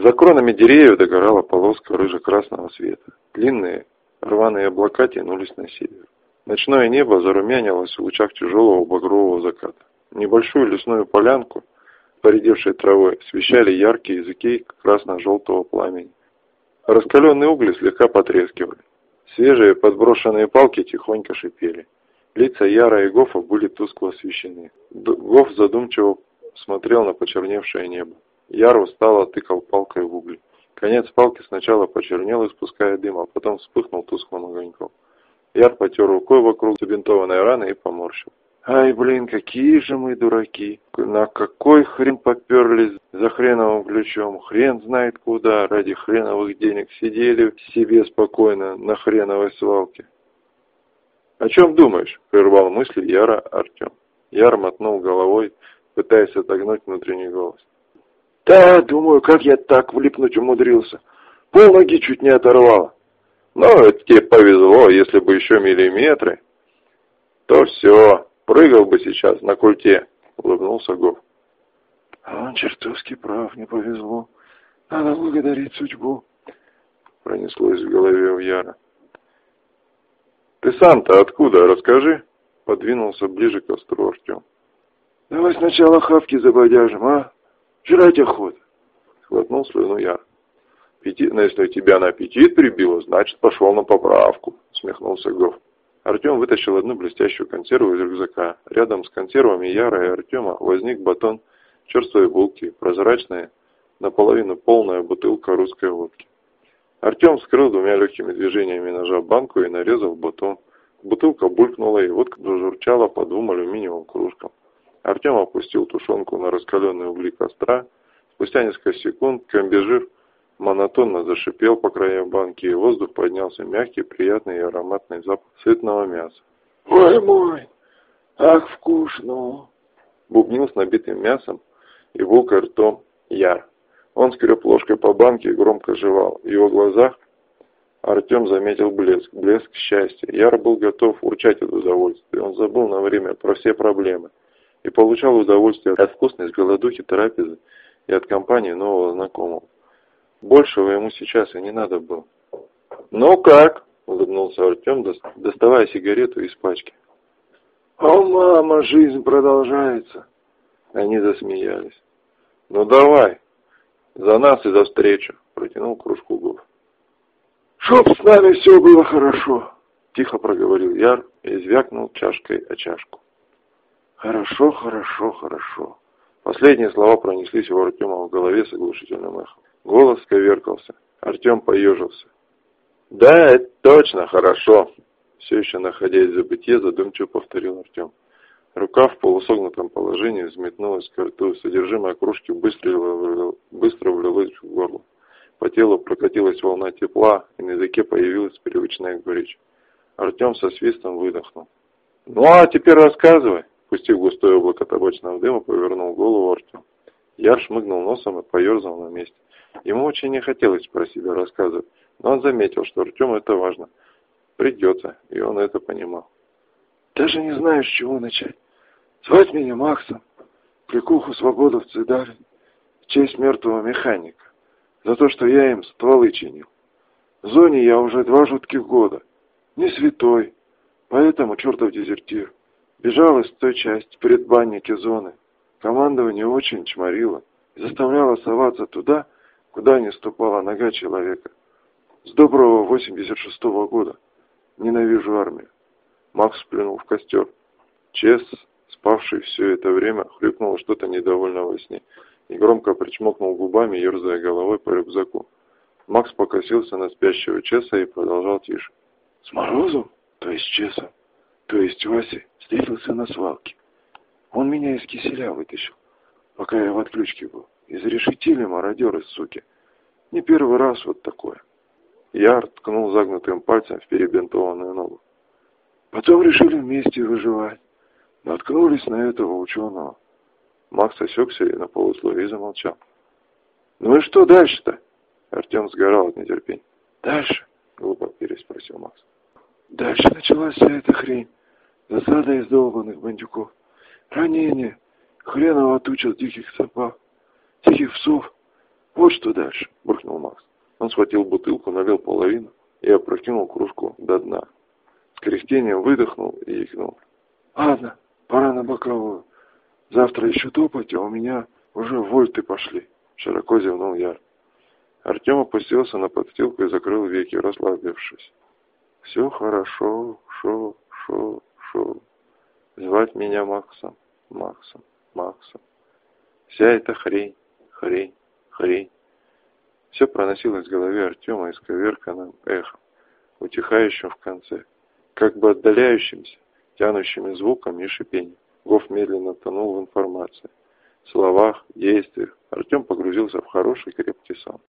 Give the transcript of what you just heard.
За кронами деревьев догорала полоска рыже-красного света. Длинные рваные облака тянулись на север. Ночное небо зарумянилось в лучах тяжелого багрового заката. Небольшую лесную полянку, поредевшей травой, освещали яркие языки красно-желтого пламени. Раскаленные угли слегка потрескивали. Свежие подброшенные палки тихонько шипели. Лица Яра и Гофа были тускло освещены. Гоф задумчиво смотрел на почерневшее небо. Яр устало тыкал палкой в угли. Конец палки сначала почернел, испуская дым, а потом вспыхнул тусклым огоньком. Яр потер рукой вокруг забинтованной раны и поморщил. Ай, блин, какие же мы дураки. На какой хрен поперлись за хреновым ключом? Хрен знает куда, ради хреновых денег сидели себе спокойно на хреновой свалке. «О чем думаешь?» – прервал мысли Яра Артем. Яр мотнул головой, пытаясь отогнуть внутренний голос. Да, думаю, как я так влипнуть умудрился. Пол ноги чуть не оторвало. Ну, это тебе повезло, если бы еще миллиметры. То все, прыгал бы сейчас на культе, улыбнулся Гов. А он чертовски прав, не повезло. Надо благодарить судьбу. Пронеслось в голове у Яра. Ты сам-то откуда, расскажи? Подвинулся ближе к костру Артем. Давай сначала хавки забодяжим, а? Жрать охота. Схватнул слюну я. Пяти... Но если тебя на аппетит прибило, значит пошел на поправку, смехнулся Гов. Артем вытащил одну блестящую консерву из рюкзака. Рядом с консервами Яра и Артема возник батон черствой булки, прозрачная, наполовину полная бутылка русской водки. Артем вскрыл двумя легкими движениями ножа банку и нарезал батон. Бутылка булькнула, и водка зажурчала по двум алюминиевым кружкам. Артем опустил тушенку на раскаленные угли костра. Спустя несколько секунд комбижир монотонно зашипел по краям банки, и воздух поднялся мягкий, приятный и ароматный запах сытного мяса. «Ой мой, ах вкусно!» Бубнил с набитым мясом и булкой ртом Яр. Он скреб ложкой по банке и громко жевал. В его глазах Артем заметил блеск, блеск счастья. Яр был готов урчать от удовольствия. Он забыл на время про все проблемы и получал удовольствие от вкусной с голодухи трапезы и от компании нового знакомого. Большего ему сейчас и не надо было. «Ну как?» – улыбнулся Артем, доставая сигарету из пачки. «О, мама, жизнь продолжается!» Они засмеялись. «Ну давай, за нас и за встречу!» – протянул кружку Гов. «Чтоб с нами все было хорошо!» – тихо проговорил Яр и звякнул чашкой о чашку. Хорошо, хорошо, хорошо. Последние слова пронеслись у Артема в голове с оглушительным эхом. Голос коверкался. Артем поежился. «Да, это точно хорошо!» Все еще находясь в забытье, задумчиво повторил Артем. Рука в полусогнутом положении взметнулась к рту. Содержимое кружки быстро, быстро влилось в горло. По телу прокатилась волна тепла, и на языке появилась привычная горечь. Артем со свистом выдохнул. «Ну а теперь рассказывай!» Пустив густое облако табачного дыма, повернул голову Артем. Яр шмыгнул носом и поерзал на месте. Ему очень не хотелось про себя рассказывать, но он заметил, что Артему это важно. Придется, и он это понимал. Даже не знаю, с чего начать. Звать меня Максом. Кликуху свободовцы дали в честь мертвого механика. За то, что я им стволы чинил. В зоне я уже два жутких года. Не святой, поэтому чертов дезертир. Бежал из той части предбанники зоны. Командование очень чморило и заставляло соваться туда, куда не ступала нога человека. С доброго 86-го года. Ненавижу армию. Макс плюнул в костер. Чес, спавший все это время, хрюкнул что-то недовольно во сне и громко причмокнул губами, ерзая головой по рюкзаку. Макс покосился на спящего Чеса и продолжал тише. «С Морозом? То есть Чесом? То есть Вася встретился на свалке. Он меня из киселя вытащил, пока я в отключке был. Изрешетили мародеры, суки. Не первый раз вот такое. Я ткнул загнутым пальцем в перебинтованную ногу. Потом решили вместе выживать. Наткнулись на этого ученого. Макс осекся и на полусловие замолчал. «Ну и что дальше-то?» Артем сгорал от нетерпения. «Дальше?» — глупо переспросил Макс. «Дальше началась вся эта хрень. Засада из долбанных бандюков. Ранение. Хреново туча диких собак. Диких псов. Вот что дальше, буркнул Макс. Он схватил бутылку, налил половину и опрокинул кружку до дна. С кряхтением выдохнул и икнул. Ладно, пора на боковую. Завтра еще топать, а у меня уже вольты пошли. Широко зевнул Яр. Артем опустился на подстилку и закрыл веки, расслабившись. Все хорошо, шо, шо, шо. Звать меня Максом, Максом, Максом. Вся эта хрень, хрень, хрень. Все проносилось в голове Артема исковерканным эхом, утихающим в конце, как бы отдаляющимся, тянущими звуком и шипением. Гоф медленно тонул в информации. В словах, действиях Артем погрузился в хороший крепкий сон.